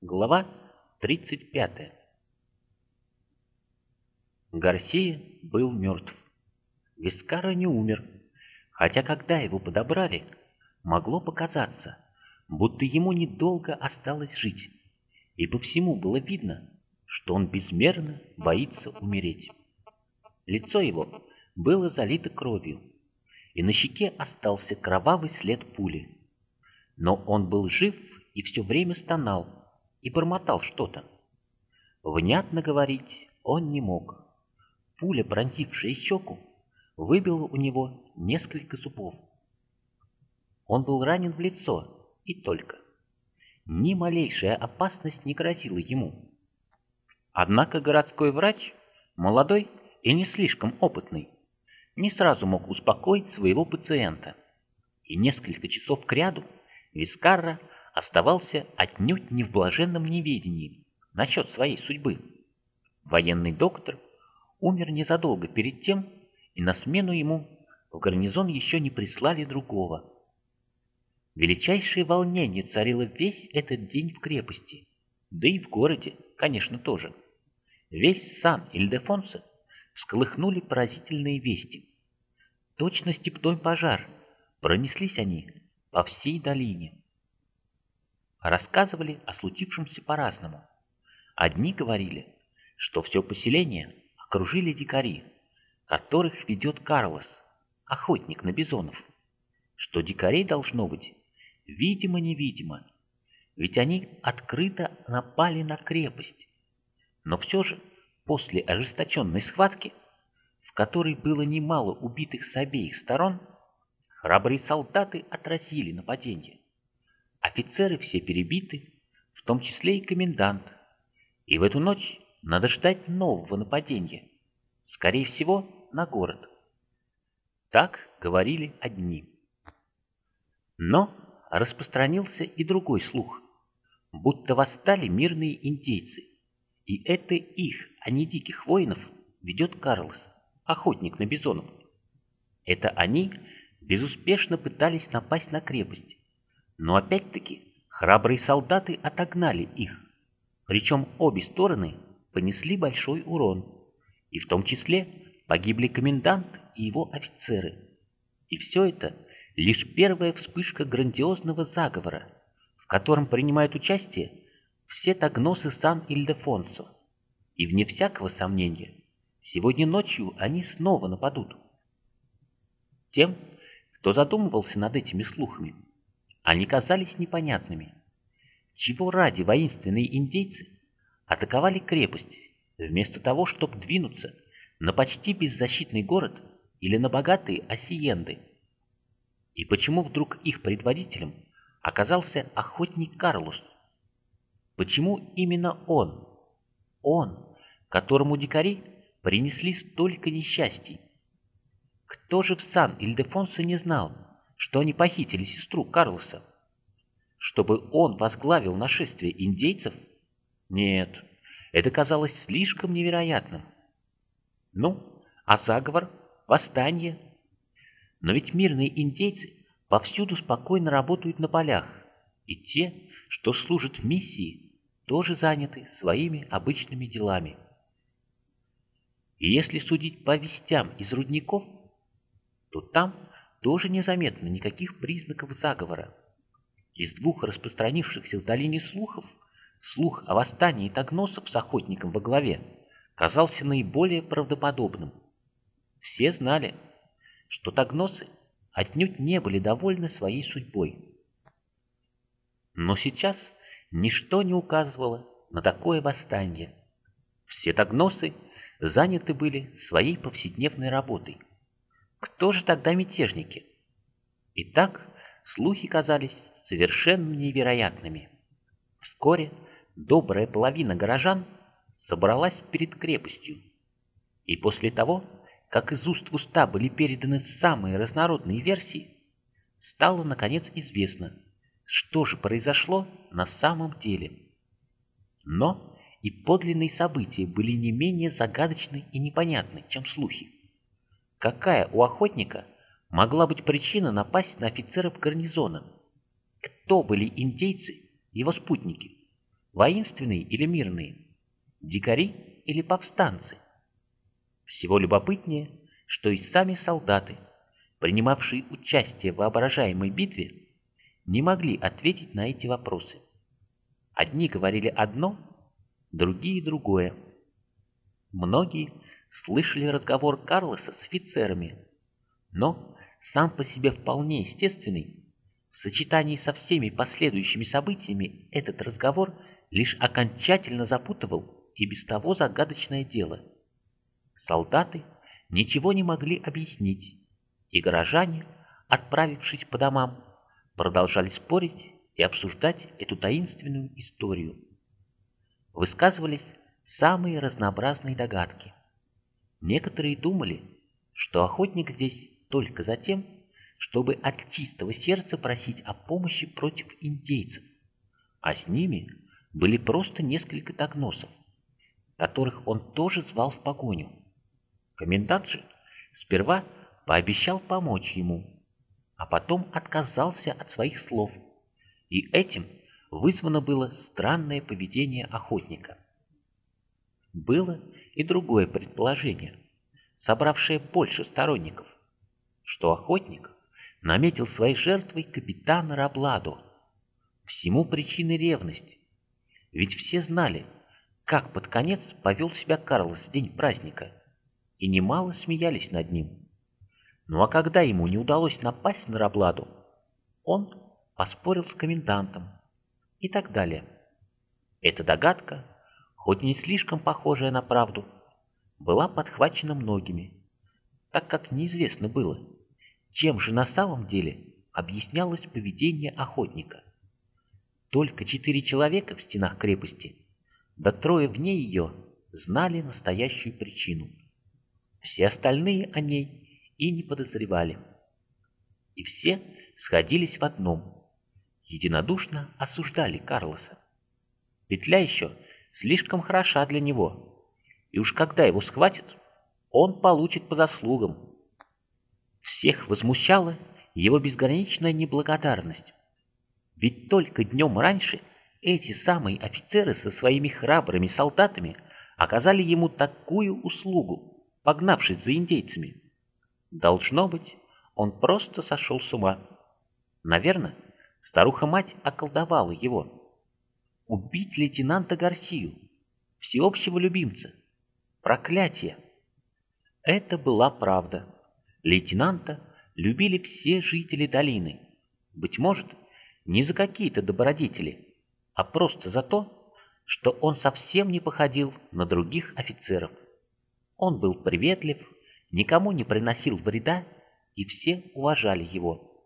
Глава 35 Гарсия был мертв. Вискара не умер, хотя когда его подобрали, могло показаться, будто ему недолго осталось жить, и по всему было видно, что он безмерно боится умереть. Лицо его было залито кровью, и на щеке остался кровавый след пули. Но он был жив и все время стонал и бормотал что-то. Внятно говорить он не мог. Пуля, пронзившая щеку, выбила у него несколько зубов. Он был ранен в лицо, и только. Ни малейшая опасность не грозила ему. Однако городской врач, молодой и не слишком опытный, не сразу мог успокоить своего пациента. И несколько часов кряду Вискарра оставался отнюдь не в блаженном неведении насчет своей судьбы. Военный доктор умер незадолго перед тем, и на смену ему в гарнизон еще не прислали другого. Величайшее волнение царило весь этот день в крепости, да и в городе, конечно, тоже. Весь сан Ильдефонса всколыхнули поразительные вести. Точно степной пожар, пронеслись они по всей долине. Рассказывали о случившемся по-разному. Одни говорили, что все поселение окружили дикари, которых ведет Карлос, охотник на бизонов, что дикарей должно быть видимо-невидимо, ведь они открыто напали на крепость. Но все же, после ожесточенной схватки, в которой было немало убитых с обеих сторон, храбрые солдаты отразили нападение. Офицеры все перебиты, в том числе и комендант, и в эту ночь надо ждать нового нападения, скорее всего, на город. Так говорили одни. Но распространился и другой слух, будто восстали мирные индейцы, и это их, а не диких воинов, ведет Карлос, охотник на бизонов. Это они безуспешно пытались напасть на крепость, но опять-таки храбрые солдаты отогнали их, причем обе стороны понесли большой урон, и в том числе погибли комендант и его офицеры. И все это – лишь первая вспышка грандиозного заговора, в котором принимают участие все тагносы Сан-Ильдефонсо. И вне всякого сомнения, сегодня ночью они снова нападут. Тем, кто задумывался над этими слухами, они казались непонятными. Чего ради воинственные индейцы атаковали крепость, вместо того, чтобы двинуться на почти беззащитный город или на богатые осиенды? И почему вдруг их предводителем оказался охотник Карлос? Почему именно он? Он, которому дикари принесли столько несчастий. Кто же в Сан-Ильдефонсо не знал, что они похитили сестру Карлоса? Чтобы он возглавил нашествие индейцев? Нет, это казалось слишком невероятным. Ну, а заговор, восстание, но ведь мирные индейцы повсюду спокойно работают на полях, и те, что служат в миссии, тоже заняты своими обычными делами. И если судить по вестям из рудников, то там тоже незаметно никаких признаков заговора. Из двух распространившихся в долине слухов, слух о восстании тагносов с охотником во главе казался наиболее правдоподобным. Все знали, что тагносы отнюдь не были довольны своей судьбой. Но сейчас ничто не указывало на такое восстание. Все тагносы заняты были своей повседневной работой. Кто же тогда мятежники? Итак, слухи казались совершенно невероятными. Вскоре добрая половина горожан собралась перед крепостью. И после того, как из уст в уста были переданы самые разнородные версии, стало наконец известно, что же произошло на самом деле. Но и подлинные события были не менее загадочны и непонятны, чем слухи. Какая у охотника могла быть причина напасть на офицеров гарнизона? Кто были индейцы, его спутники? Воинственные или мирные? Дикари или повстанцы? Всего любопытнее, что и сами солдаты, принимавшие участие в воображаемой битве, не могли ответить на эти вопросы. Одни говорили одно, другие другое. Многие слышали разговор Карлоса с офицерами, но сам по себе вполне естественный, в сочетании со всеми последующими событиями этот разговор лишь окончательно запутывал и без того загадочное дело. Солдаты ничего не могли объяснить, и горожане, отправившись по домам, продолжали спорить и обсуждать эту таинственную историю. Высказывались самые разнообразные догадки. Некоторые думали, что охотник здесь только за тем, чтобы от чистого сердца просить о помощи против индейцев, а с ними были просто несколько догносов, которых он тоже звал в погоню. Комендант же сперва пообещал помочь ему, а потом отказался от своих слов, и этим вызвано было странное поведение охотника. Было и другое предположение, собравшее больше сторонников, что охотник наметил своей жертвой капитана Рабладо. Всему причиной ревность, ведь все знали, как под конец повел себя Карлос в день праздника – и немало смеялись над ним. Ну а когда ему не удалось напасть на Рабладу, он поспорил с комендантом и так далее. Эта догадка, хоть не слишком похожая на правду, была подхвачена многими, так как неизвестно было, чем же на самом деле объяснялось поведение охотника. Только четыре человека в стенах крепости, да трое вне ее, знали настоящую причину – все остальные о ней и не подозревали. И все сходились в одном. Единодушно осуждали Карлоса. Петля еще слишком хороша для него, и уж когда его схватят, он получит по заслугам. Всех возмущала его безграничная неблагодарность. Ведь только днем раньше эти самые офицеры со своими храбрыми солдатами оказали ему такую услугу, погнавшись за индейцами. Должно быть, он просто сошел с ума. Наверное, старуха-мать околдовала его. Убить лейтенанта Гарсию, всеобщего любимца. Проклятие! Это была правда. Лейтенанта любили все жители долины. Быть может, не за какие-то добродетели, а просто за то, что он совсем не походил на других офицеров. Он был приветлив, никому не приносил вреда, и все уважали его.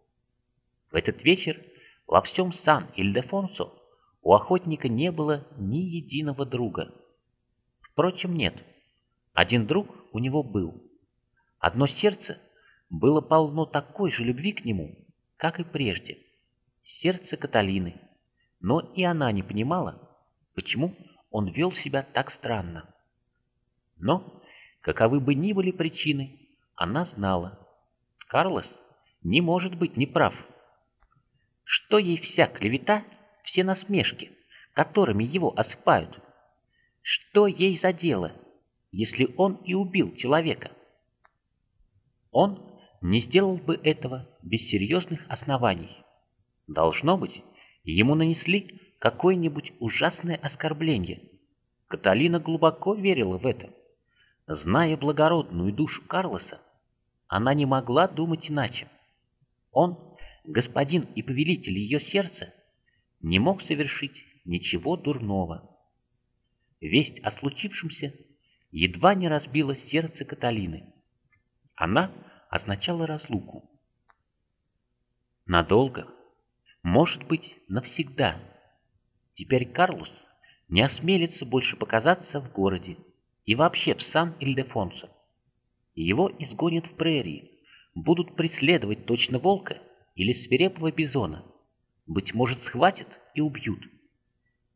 В этот вечер во всем Сан-Ильдефонсо у охотника не было ни единого друга. Впрочем, нет. Один друг у него был. Одно сердце было полно такой же любви к нему, как и прежде. Сердце Каталины. Но и она не понимала, почему он вел себя так странно. Но Каковы бы ни были причины, она знала. Карлос не может быть неправ. Что ей вся клевета, все насмешки, которыми его осыпают? Что ей за дело, если он и убил человека? Он не сделал бы этого без серьезных оснований. Должно быть, ему нанесли какое-нибудь ужасное оскорбление. Каталина глубоко верила в это. Зная благородную душу Карлоса, она не могла думать иначе. Он, господин и повелитель ее сердца, не мог совершить ничего дурного. Весть о случившемся едва не разбила сердце Каталины. Она означала разлуку. Надолго, может быть, навсегда. Теперь Карлос не осмелится больше показаться в городе и вообще в Сан-Ильдефонсо. Его изгонят в прерии, будут преследовать точно волка или свирепого бизона. Быть может, схватят и убьют.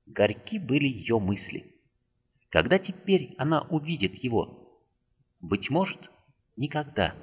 Горьки были ее мысли. Когда теперь она увидит его? Быть может, никогда.